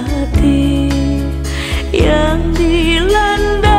hati yang dilanda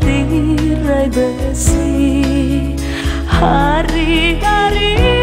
Tirai besi Hari-hari